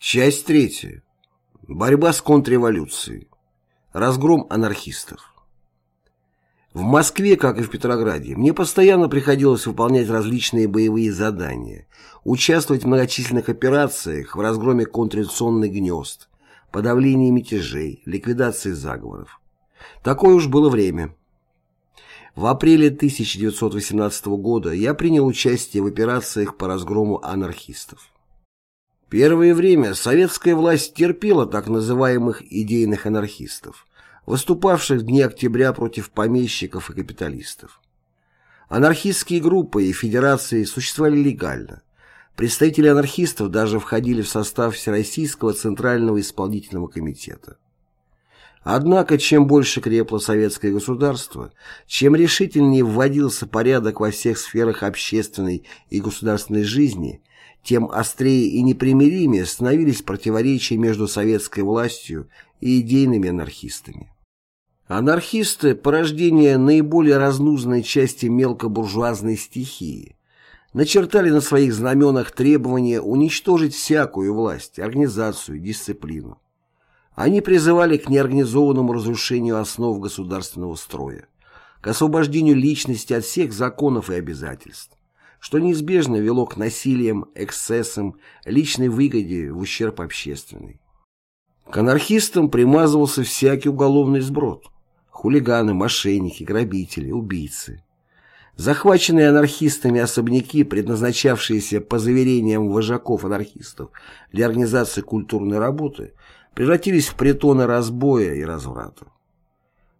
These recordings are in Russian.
Часть третья. Борьба с контрреволюцией. Разгром анархистов. В Москве, как и в Петрограде, мне постоянно приходилось выполнять различные боевые задания, участвовать в многочисленных операциях в разгроме контрреволюционных гнезд, подавлении мятежей, ликвидации заговоров. Такое уж было время. В апреле 1918 года я принял участие в операциях по разгрому анархистов. Первое время советская власть терпела так называемых идейных анархистов, выступавших в дни октября против помещиков и капиталистов. Анархистские группы и федерации существовали легально. Представители анархистов даже входили в состав Всероссийского Центрального исполнительного комитета. Однако, чем больше крепло советское государство, чем решительнее вводился порядок во всех сферах общественной и государственной жизни, тем острее и непримиримее становились противоречия между советской властью и идейными анархистами. Анархисты – порождение наиболее разнузной части мелкобуржуазной стихии. Начертали на своих знаменах требования уничтожить всякую власть, организацию, дисциплину. Они призывали к неорганизованному разрушению основ государственного строя, к освобождению личности от всех законов и обязательств что неизбежно вело к насилиям, эксцессам, личной выгоде в ущерб общественной. К анархистам примазывался всякий уголовный сброд. Хулиганы, мошенники, грабители, убийцы. Захваченные анархистами особняки, предназначавшиеся по заверениям вожаков анархистов для организации культурной работы, превратились в притоны разбоя и разврата.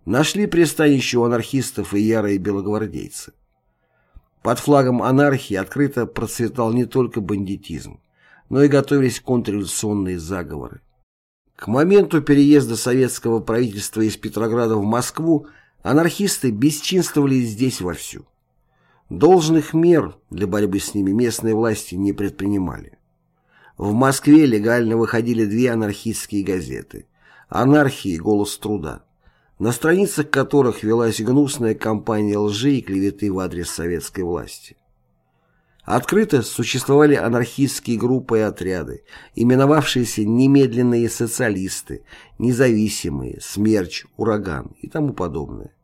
Нашли пристанище у анархистов и ярые белогвардейцы. Под флагом анархии открыто процветал не только бандитизм, но и готовились контрреволюционные заговоры. К моменту переезда советского правительства из Петрограда в Москву анархисты бесчинствовали здесь вовсю. Должных мер для борьбы с ними местные власти не предпринимали. В Москве легально выходили две анархистские газеты «Анархия» и «Голос труда» на страницах которых велась гнусная кампания лжи и клеветы в адрес советской власти. Открыто существовали анархистские группы и отряды, именовавшиеся немедленные социалисты, независимые, смерч, ураган и тому подобное,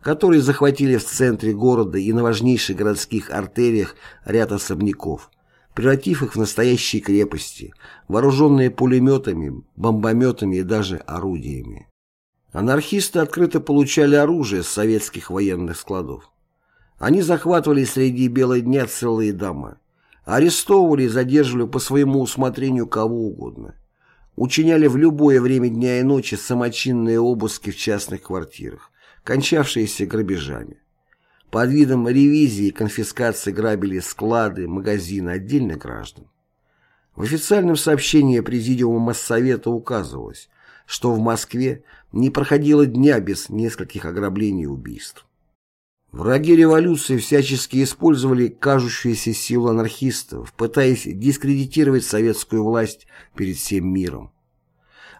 которые захватили в центре города и на важнейших городских артериях ряд особняков, превратив их в настоящие крепости, вооруженные пулеметами, бомбометами и даже орудиями. Анархисты открыто получали оружие с советских военных складов. Они захватывали среди бела дня целые дома, арестовывали и задерживали по своему усмотрению кого угодно, учиняли в любое время дня и ночи самочинные обыски в частных квартирах, кончавшиеся грабежами. Под видом ревизии и конфискации грабили склады, магазины отдельных граждан. В официальном сообщении Президиума Моссовета указывалось, что в Москве не проходило дня без нескольких ограблений и убийств. Враги революции всячески использовали кажущуюся силу анархистов, пытаясь дискредитировать советскую власть перед всем миром.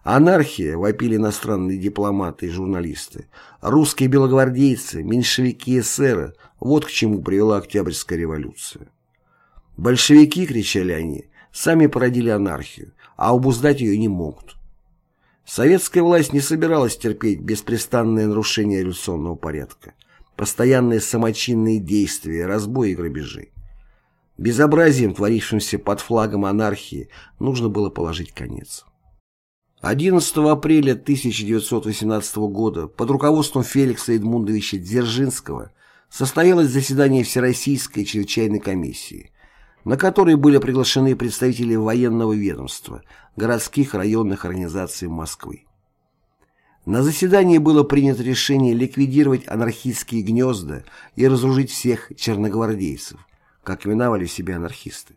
Анархия, вопили иностранные дипломаты и журналисты, русские белогвардейцы, меньшевики эсеры – вот к чему привела Октябрьская революция. Большевики, кричали они, сами породили анархию, а обуздать ее не могут. Советская власть не собиралась терпеть беспрестанное нарушение революционного порядка, постоянные самочинные действия, разбои и грабежи. Безобразием, творившимся под флагом анархии, нужно было положить конец. 11 апреля 1918 года под руководством Феликса Эдмундовича Дзержинского состоялось заседание Всероссийской чрезвычайной комиссии, на который были приглашены представители военного ведомства, городских районных организаций Москвы. На заседании было принято решение ликвидировать анархистские гнезда и разоружить всех черногвардейцев, как именовали себя анархисты.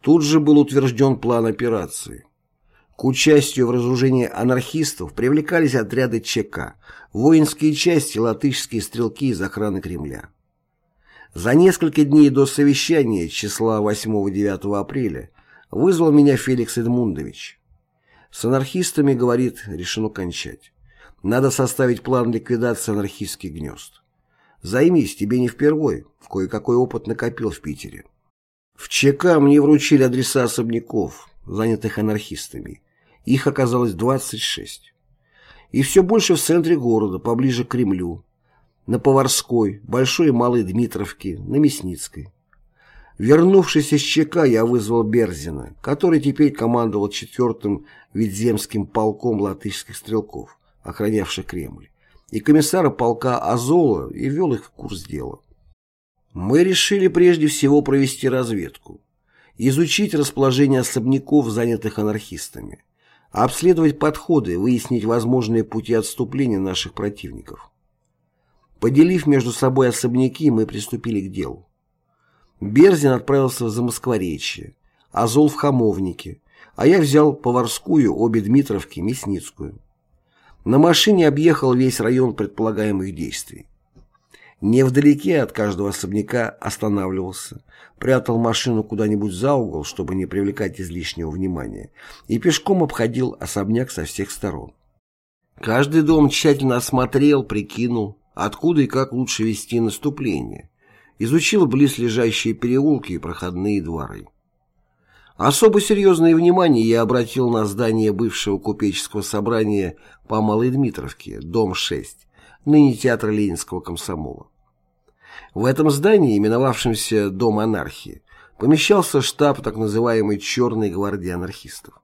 Тут же был утвержден план операции. К участию в разоружении анархистов привлекались отряды ЧК, воинские части, латышские стрелки из охраны Кремля. За несколько дней до совещания числа 8-9 апреля вызвал меня Феликс Эдмундович. С анархистами, говорит, решено кончать. Надо составить план ликвидации анархистских гнезд. Займись, тебе не впервой, кое-какой опыт накопил в Питере. В ЧК мне вручили адреса особняков, занятых анархистами. Их оказалось 26. И все больше в центре города, поближе к Кремлю, на Поварской, Большой и Малой Дмитровке, на Мясницкой. Вернувшись из ЧК, я вызвал Берзина, который теперь командовал четвертым Видземским полком латышских стрелков, охранявших Кремль, и комиссара полка Азола и ввел их в курс дела. Мы решили прежде всего провести разведку, изучить расположение особняков, занятых анархистами, обследовать подходы, выяснить возможные пути отступления наших противников. Поделив между собой особняки, мы приступили к делу. Берзин отправился в Замоскворечье, Азол в Хамовнике, а я взял Поварскую, обе Дмитровки, Мясницкую. На машине объехал весь район предполагаемых действий. Невдалеке от каждого особняка останавливался, прятал машину куда-нибудь за угол, чтобы не привлекать излишнего внимания, и пешком обходил особняк со всех сторон. Каждый дом тщательно осмотрел, прикинул, откуда и как лучше вести наступление, изучил близлежащие переулки и проходные дворы. Особо серьезное внимание я обратил на здание бывшего купеческого собрания по Малой Дмитровке, дом 6, ныне театр Ленинского комсомола. В этом здании, именовавшемся «Дом анархии», помещался штаб так называемой «Черной гвардии анархистов».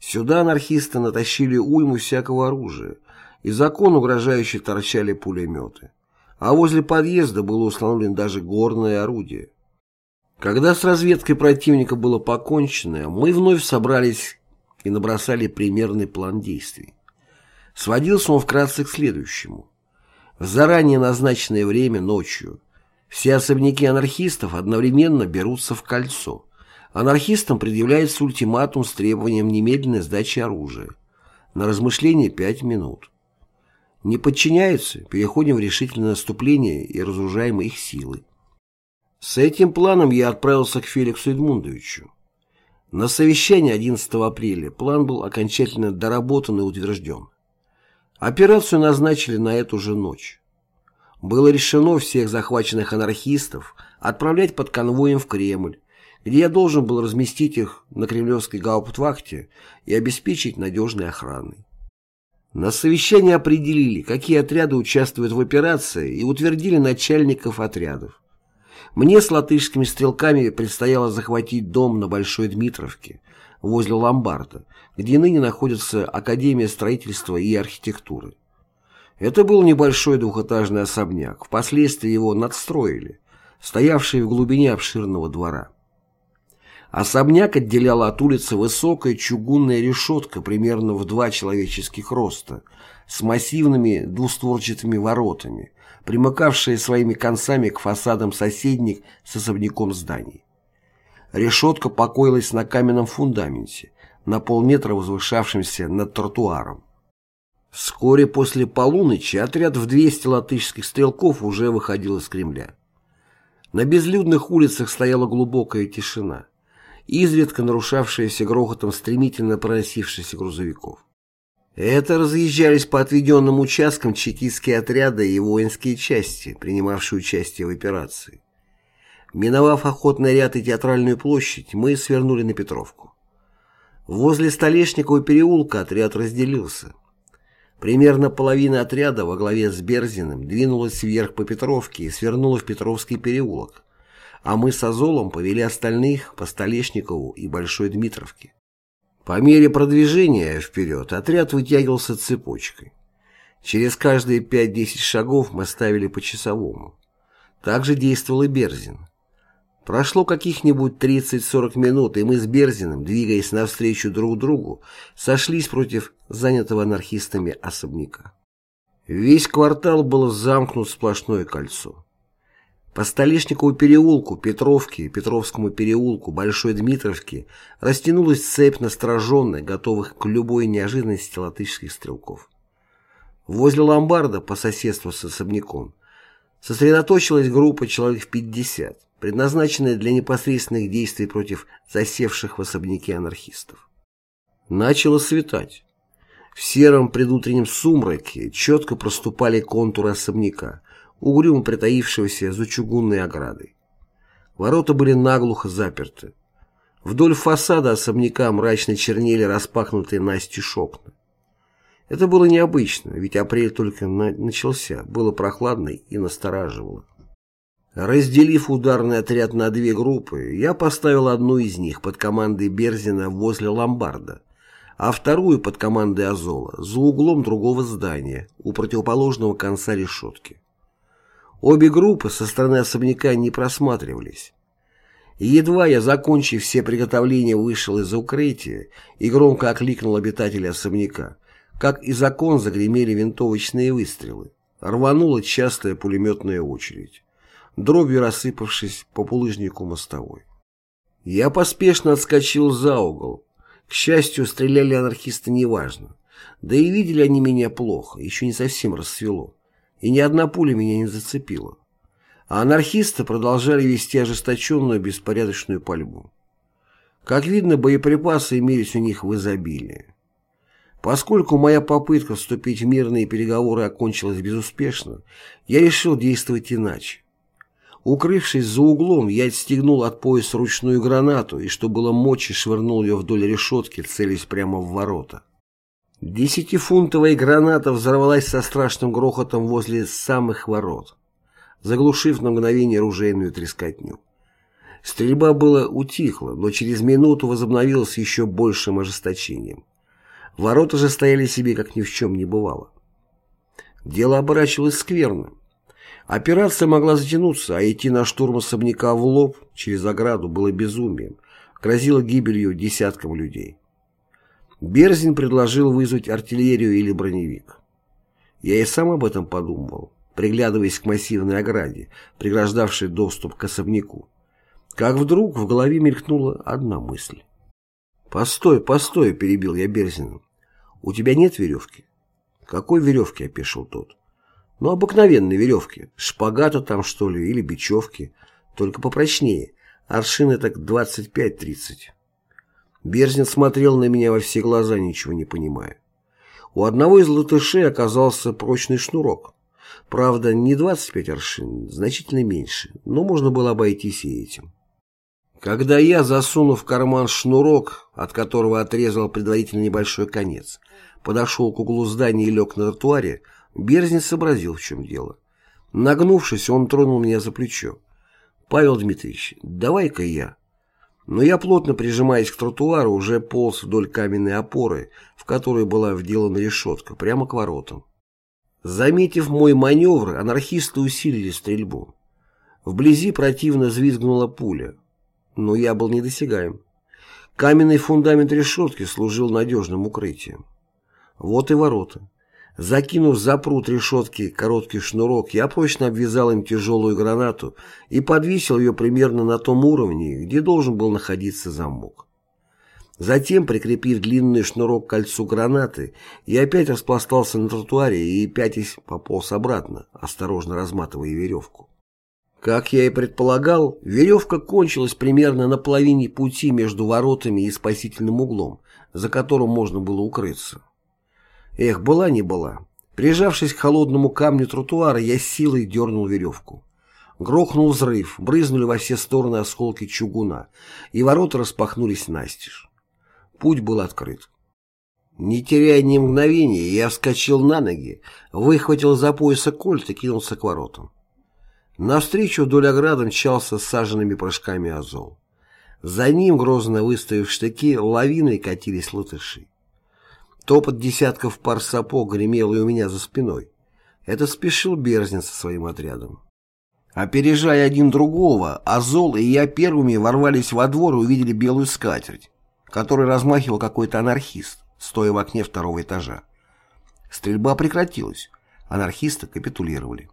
Сюда анархисты натащили уйму всякого оружия, и закон угрожающе торчали пулеметы а возле подъезда было установлено даже горное орудие. Когда с разведкой противника было покончено, мы вновь собрались и набросали примерный план действий. Сводился он вкратце к следующему. В заранее назначенное время ночью все особняки анархистов одновременно берутся в кольцо. Анархистам предъявляется ультиматум с требованием немедленной сдачи оружия. На размышление пять минут. Не подчиняются, переходим в решительное наступление и разоружаем их силы. С этим планом я отправился к Феликсу Эдмундовичу. На совещании 11 апреля план был окончательно доработан и утвержден. Операцию назначили на эту же ночь. Было решено всех захваченных анархистов отправлять под конвоем в Кремль, где я должен был разместить их на кремлевской гауптвахте и обеспечить надежной охраной. На совещании определили, какие отряды участвуют в операции и утвердили начальников отрядов. Мне с латышскими стрелками предстояло захватить дом на Большой Дмитровке, возле Ломбарда, где ныне находится Академия строительства и архитектуры. Это был небольшой двухэтажный особняк, впоследствии его надстроили, стоявший в глубине обширного двора. Особняк отделяла от улицы высокая чугунная решетка примерно в два человеческих роста, с массивными двустворчатыми воротами, примыкавшая своими концами к фасадам соседних с особняком зданий. Решетка покоилась на каменном фундаменте, на полметра возвышавшемся над тротуаром. Вскоре после полуночи отряд в 200 латышских стрелков уже выходил из Кремля. На безлюдных улицах стояла глубокая тишина изредка нарушавшиеся грохотом стремительно проносившихся грузовиков. Это разъезжались по отведенным участкам чекистские отряды и воинские части, принимавшие участие в операции. Миновав охотный ряд и театральную площадь, мы свернули на Петровку. Возле Столешникова переулка отряд разделился. Примерно половина отряда во главе с Берзиным двинулась вверх по Петровке и свернула в Петровский переулок, а мы с Азолом повели остальных по Столешникову и Большой Дмитровке. По мере продвижения вперед отряд вытягивался цепочкой. Через каждые 5-10 шагов мы ставили по часовому. Так же действовал и Берзин. Прошло каких-нибудь 30-40 минут, и мы с Берзиным, двигаясь навстречу друг другу, сошлись против занятого анархистами особняка. Весь квартал был замкнут в сплошное кольцо. По Столешникову переулку, Петровке, Петровскому переулку, Большой Дмитровке растянулась цепь настороженных, готовых к любой неожиданности латышских стрелков. Возле ломбарда, по соседству с особняком, сосредоточилась группа человек в 50, предназначенная для непосредственных действий против засевших в особняке анархистов. Начало светать. В сером предутреннем сумраке четко проступали контуры особняка, угрюмо притаившегося за чугунной оградой. Ворота были наглухо заперты. Вдоль фасада особняка мрачно чернели распахнутые настежь окна. Это было необычно, ведь апрель только на начался, было прохладно и настораживало. Разделив ударный отряд на две группы, я поставил одну из них под командой Берзина возле ломбарда, а вторую под командой Азола за углом другого здания у противоположного конца решетки. Обе группы со стороны особняка не просматривались. едва я, закончив все приготовления, вышел из укрытия и громко окликнул обитателя особняка, как из окон загремели винтовочные выстрелы. Рванула частая пулеметная очередь, дробью рассыпавшись по булыжнику мостовой. Я поспешно отскочил за угол. К счастью, стреляли анархисты неважно. Да и видели они меня плохо, еще не совсем рассвело. И ни одна пуля меня не зацепила. А анархисты продолжали вести ожесточенную беспорядочную пальбу. Как видно, боеприпасы имелись у них в изобилии. Поскольку моя попытка вступить в мирные переговоры окончилась безуспешно, я решил действовать иначе. Укрывшись за углом, я отстегнул от пояса ручную гранату и, что было мочи, швырнул ее вдоль решетки, целясь прямо в ворота. Десятифунтовая граната взорвалась со страшным грохотом возле самых ворот, заглушив на мгновение ружейную трескотню. Стрельба была утихла, но через минуту возобновилась еще большим ожесточением. Ворота же стояли себе, как ни в чем не бывало. Дело оборачивалось скверно. Операция могла затянуться, а идти на штурм особняка в лоб через ограду было безумием, грозило гибелью десяткам людей. Берзин предложил вызвать артиллерию или броневик. Я и сам об этом подумывал, приглядываясь к массивной ограде, преграждавшей доступ к особняку. Как вдруг в голове мелькнула одна мысль. «Постой, постой», — перебил я Берзина. «У тебя нет веревки?» «Какой веревки?» — опешил тот. «Ну, обыкновенной веревки. Шпагата там, что ли, или бечевки. Только попрочнее. Аршины так 25-30». Берзин смотрел на меня во все глаза, ничего не понимая. У одного из латышей оказался прочный шнурок. Правда, не 25 аршин, значительно меньше, но можно было обойтись и этим. Когда я, засунув в карман шнурок, от которого отрезал предварительно небольшой конец, подошел к углу здания и лег на тротуаре, Берзин сообразил, в чем дело. Нагнувшись, он тронул меня за плечо. «Павел Дмитриевич, давай-ка я». Но я, плотно прижимаясь к тротуару, уже полз вдоль каменной опоры, в которой была вделана решетка, прямо к воротам. Заметив мой маневр, анархисты усилили стрельбу. Вблизи противно взвизгнула пуля но я был недосягаем. Каменный фундамент решетки служил надежным укрытием. Вот и ворота. Закинув за пруд решетки короткий шнурок, я прочно обвязал им тяжелую гранату и подвесил ее примерно на том уровне, где должен был находиться замок. Затем, прикрепив длинный шнурок к кольцу гранаты, я опять распластался на тротуаре и, пятясь, пополз обратно, осторожно разматывая веревку. Как я и предполагал, веревка кончилась примерно на половине пути между воротами и спасительным углом, за которым можно было укрыться. Эх, была не была. Прижавшись к холодному камню тротуара, я силой дернул веревку. Грохнул взрыв, брызнули во все стороны осколки чугуна, и ворота распахнулись настежь. Путь был открыт. Не теряя ни мгновения, я вскочил на ноги, выхватил за пояса кольт и кинулся к воротам. Навстречу вдоль ограды мчался с саженными прыжками Азов. За ним, грозно выставив штыки, лавиной катились латыши. Топот десятков пар сапог гремел и у меня за спиной. Это спешил Берзнин со своим отрядом. Опережая один другого, Азол и я первыми ворвались во двор и увидели белую скатерть, которой размахивал какой-то анархист, стоя в окне второго этажа. Стрельба прекратилась. Анархисты капитулировали.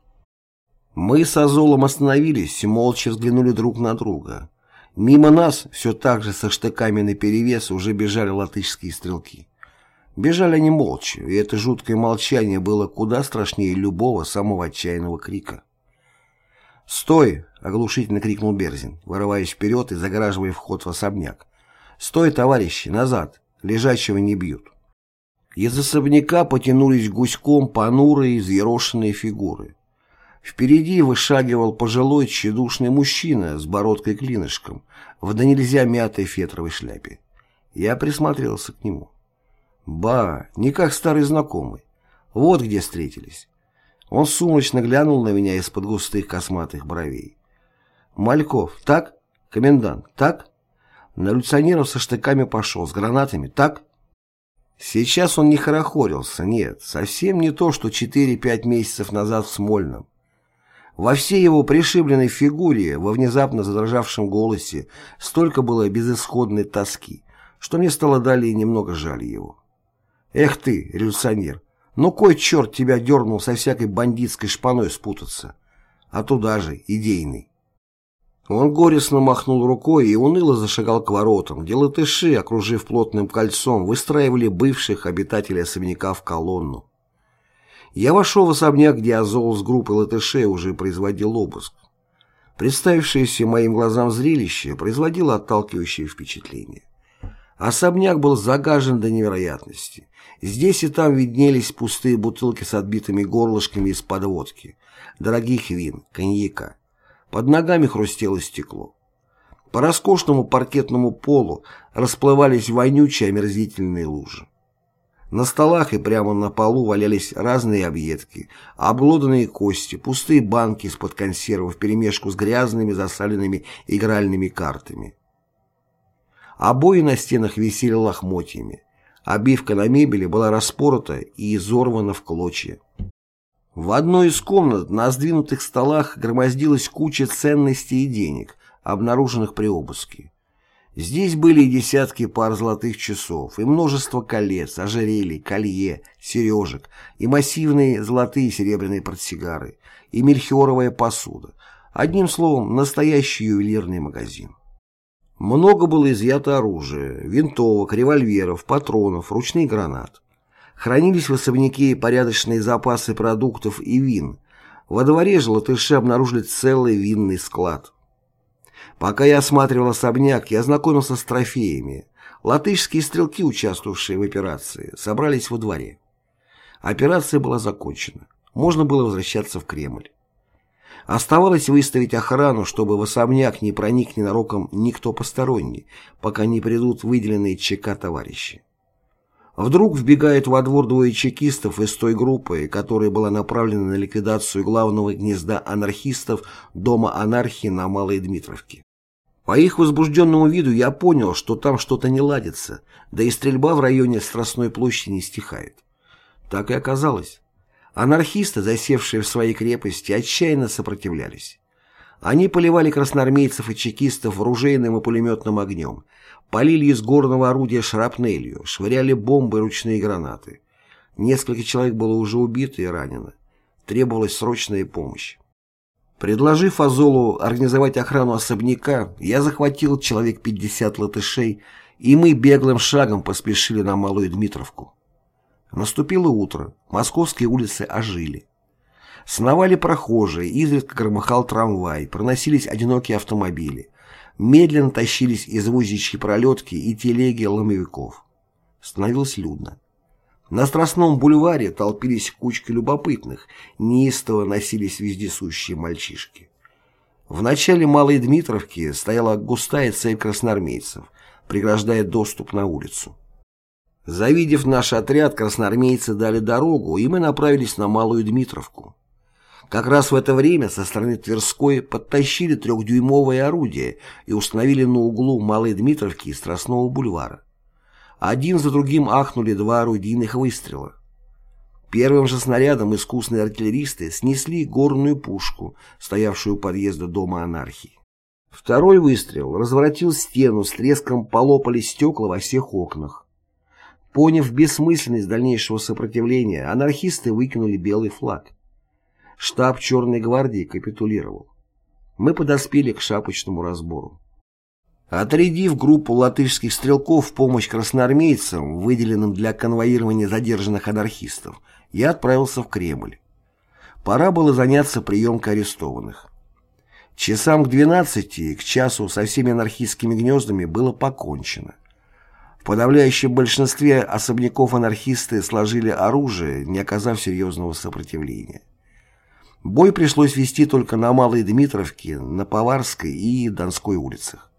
Мы с Азолом остановились и молча взглянули друг на друга. Мимо нас, все так же со штыками наперевес, уже бежали латышские стрелки. Бежали они молча, и это жуткое молчание было куда страшнее любого самого отчаянного крика. «Стой!» — оглушительно крикнул Берзин, вырываясь вперед и загораживая вход в особняк. «Стой, товарищи! Назад! Лежачего не бьют!» Из особняка потянулись гуськом понурые, взъерошенные фигуры. Впереди вышагивал пожилой тщедушный мужчина с бородкой-клинышком в да нельзя мятой фетровой шляпе. Я присмотрелся к нему. Ба, не как старый знакомый. Вот где встретились. Он сумрачно глянул на меня из-под густых косматых бровей. «Мальков, так? Комендант, так? На революционеров со штыками пошел, с гранатами, так?» Сейчас он не хорохорился, нет, совсем не то, что 4-5 месяцев назад в Смольном. Во всей его пришибленной фигуре, во внезапно задрожавшем голосе, столько было безысходной тоски, что мне стало далее немного жаль его. «Эх ты, революционер, ну кой черт тебя дернул со всякой бандитской шпаной спутаться? А туда же, идейный». Он горестно махнул рукой и уныло зашагал к воротам, где латыши, окружив плотным кольцом, выстраивали бывших обитателей особняка в колонну. Я вошел в особняк, где Азол с группой латышей уже производил обыск. Представившееся моим глазам зрелище производило отталкивающее впечатление. Особняк был загажен до невероятности. Здесь и там виднелись пустые бутылки с отбитыми горлышками из-под водки, дорогих вин, коньяка. Под ногами хрустело стекло. По роскошному паркетному полу расплывались вонючие омерзительные лужи. На столах и прямо на полу валялись разные объедки, облоданные кости, пустые банки из-под консервов вперемешку с грязными засаленными игральными картами. Обои на стенах висели лохмотьями. Обивка на мебели была распорота и изорвана в клочья. В одной из комнат на сдвинутых столах громоздилась куча ценностей и денег, обнаруженных при обыске. Здесь были и десятки пар золотых часов, и множество колец, ожерелий, колье, сережек, и массивные золотые и серебряные портсигары, и мельхиоровая посуда. Одним словом, настоящий ювелирный магазин. Много было изъято оружия, винтовок, револьверов, патронов, ручных гранат. Хранились в особняке порядочные запасы продуктов и вин. Во дворе же латыши обнаружили целый винный склад. Пока я осматривал особняк, я ознакомился с трофеями. Латышские стрелки, участвовавшие в операции, собрались во дворе. Операция была закончена. Можно было возвращаться в Кремль. Оставалось выставить охрану, чтобы в особняк не проник ненароком никто посторонний, пока не придут выделенные ЧК товарищи. Вдруг вбегают во двор двое чекистов из той группы, которая была направлена на ликвидацию главного гнезда анархистов Дома анархии на Малой Дмитровке. По их возбужденному виду я понял, что там что-то не ладится, да и стрельба в районе Страстной площади не стихает. Так и оказалось. Анархисты, засевшие в своей крепости, отчаянно сопротивлялись. Они поливали красноармейцев и чекистов ружейным и пулеметным огнем, полили из горного орудия шрапнелью, швыряли бомбы и ручные гранаты. Несколько человек было уже убито и ранено. Требовалась срочная помощь. Предложив Азолу организовать охрану особняка, я захватил человек 50 латышей, и мы беглым шагом поспешили на Малую Дмитровку. Наступило утро, московские улицы ожили. Сновали прохожие, изредка громыхал трамвай, проносились одинокие автомобили. Медленно тащились извозчичьи пролетки и телеги ломовиков. Становилось людно. На Страстном бульваре толпились кучки любопытных, неистово носились вездесущие мальчишки. В начале Малой Дмитровки стояла густая цепь красноармейцев, преграждая доступ на улицу. Завидев наш отряд, красноармейцы дали дорогу, и мы направились на Малую Дмитровку. Как раз в это время со стороны Тверской подтащили трехдюймовое орудие и установили на углу Малой Дмитровки и Страстного бульвара. Один за другим ахнули два орудийных выстрела. Первым же снарядом искусные артиллеристы снесли горную пушку, стоявшую у подъезда Дома анархии. Второй выстрел разворотил стену, с треском полопали стекла во всех окнах. Поняв бессмысленность дальнейшего сопротивления, анархисты выкинули белый флаг. Штаб Черной гвардии капитулировал. Мы подоспели к шапочному разбору. Отрядив группу латышских стрелков в помощь красноармейцам, выделенным для конвоирования задержанных анархистов, я отправился в Кремль. Пора было заняться приемкой арестованных. Часам к 12, к часу со всеми анархистскими гнездами было покончено. В подавляющем большинстве особняков анархисты сложили оружие, не оказав серьезного сопротивления. Бой пришлось вести только на Малой Дмитровке, на Поварской и Донской улицах.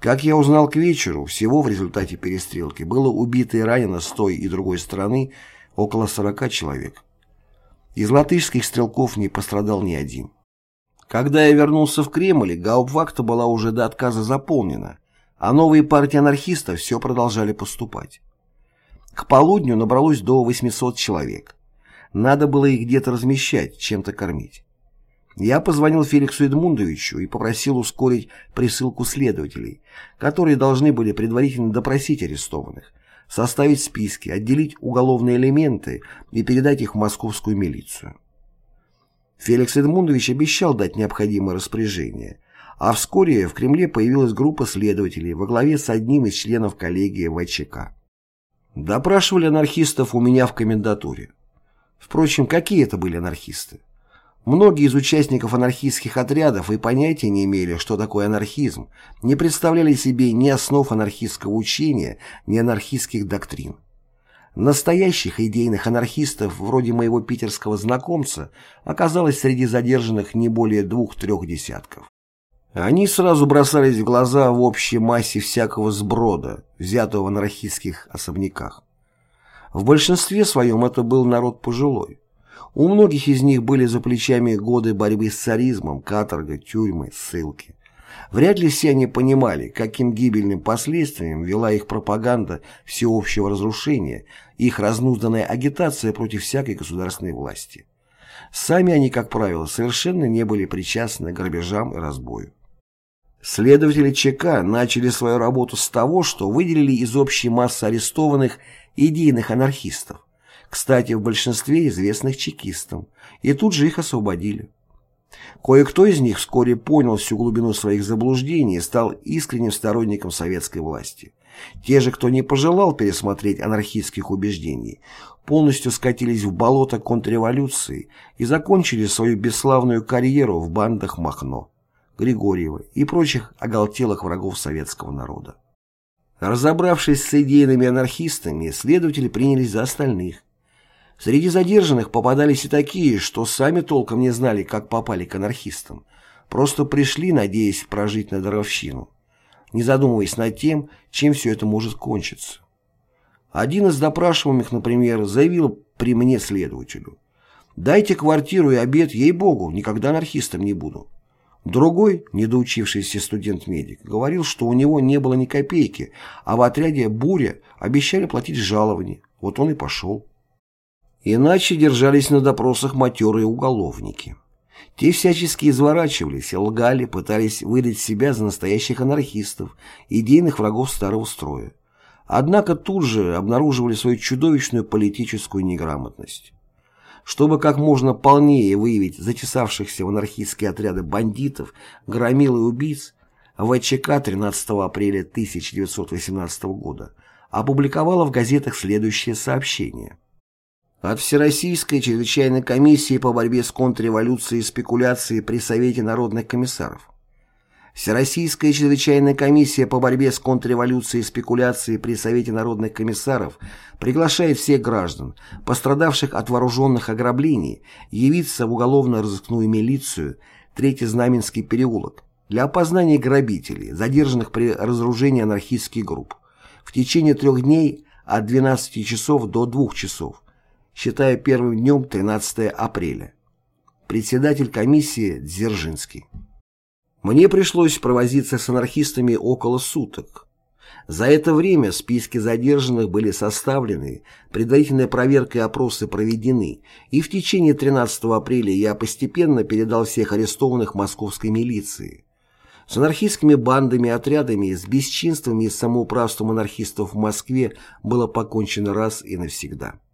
Как я узнал к вечеру, всего в результате перестрелки было убито и ранено с той и другой стороны около 40 человек. Из латышских стрелков не пострадал ни один. Когда я вернулся в Кремль, гауптвахта была уже до отказа заполнена, а новые партии анархистов все продолжали поступать. К полудню набралось до 800 человек. Надо было их где-то размещать, чем-то кормить. Я позвонил Феликсу Эдмундовичу и попросил ускорить присылку следователей, которые должны были предварительно допросить арестованных, составить списки, отделить уголовные элементы и передать их в московскую милицию. Феликс Эдмундович обещал дать необходимое распоряжение, а вскоре в Кремле появилась группа следователей во главе с одним из членов коллегии ВЧК. Допрашивали анархистов у меня в комендатуре. Впрочем, какие это были анархисты? Многие из участников анархистских отрядов и понятия не имели, что такое анархизм, не представляли себе ни основ анархистского учения, ни анархистских доктрин. Настоящих идейных анархистов, вроде моего питерского знакомца, оказалось среди задержанных не более двух-трех десятков. Они сразу бросались в глаза в общей массе всякого сброда, взятого в анархистских особняках. В большинстве своем это был народ пожилой. У многих из них были за плечами годы борьбы с царизмом, каторга, тюрьмы, ссылки. Вряд ли все они понимали, каким гибельным последствиям вела их пропаганда всеобщего разрушения, их разнузданная агитация против всякой государственной власти. Сами они, как правило, совершенно не были причастны к грабежам и разбою. Следователи ЧК начали свою работу с того, что выделили из общей массы арестованных идейных анархистов, кстати, в большинстве известных чекистам, и тут же их освободили. Кое-кто из них вскоре понял всю глубину своих заблуждений и стал искренним сторонником советской власти. Те же, кто не пожелал пересмотреть анархистских убеждений, полностью скатились в болото контрреволюции и закончили свою бесславную карьеру в бандах Махно, Григорьева и прочих оголтелых врагов советского народа. Разобравшись с идейными анархистами, следователи принялись за остальных. Среди задержанных попадались и такие, что сами толком не знали, как попали к анархистам. Просто пришли, надеясь прожить на даровщину, не задумываясь над тем, чем все это может кончиться. Один из допрашиваемых, например, заявил при мне следователю. «Дайте квартиру и обед, ей-богу, никогда анархистом не буду». Другой, недоучившийся студент-медик, говорил, что у него не было ни копейки, а в отряде «Буря» обещали платить жалование. Вот он и пошел. Иначе держались на допросах матерые уголовники. Те всячески изворачивались, лгали, пытались выдать себя за настоящих анархистов, идейных врагов старого строя. Однако тут же обнаруживали свою чудовищную политическую неграмотность. Чтобы как можно полнее выявить затесавшихся в анархистские отряды бандитов, громил и убийц, ВЧК 13 апреля 1918 года опубликовала в газетах следующее сообщение. От Всероссийской чрезвычайной комиссии по борьбе с контрреволюцией и спекуляцией при Совете народных комиссаров. Всероссийская чрезвычайная комиссия по борьбе с контрреволюцией и спекуляцией при Совете народных комиссаров приглашает всех граждан, пострадавших от вооруженных ограблений, явиться в уголовно-розыскную милицию Третий Знаменский переулок для опознания грабителей, задержанных при разоружении анархистских групп, в течение трех дней от 12 часов до 2 часов, считая первым днем 13 апреля. Председатель комиссии Дзержинский. Мне пришлось провозиться с анархистами около суток. За это время списки задержанных были составлены, предварительная проверка и опросы проведены, и в течение 13 апреля я постепенно передал всех арестованных московской милиции. С анархистскими бандами и отрядами, с бесчинствами и самоуправством анархистов в Москве было покончено раз и навсегда.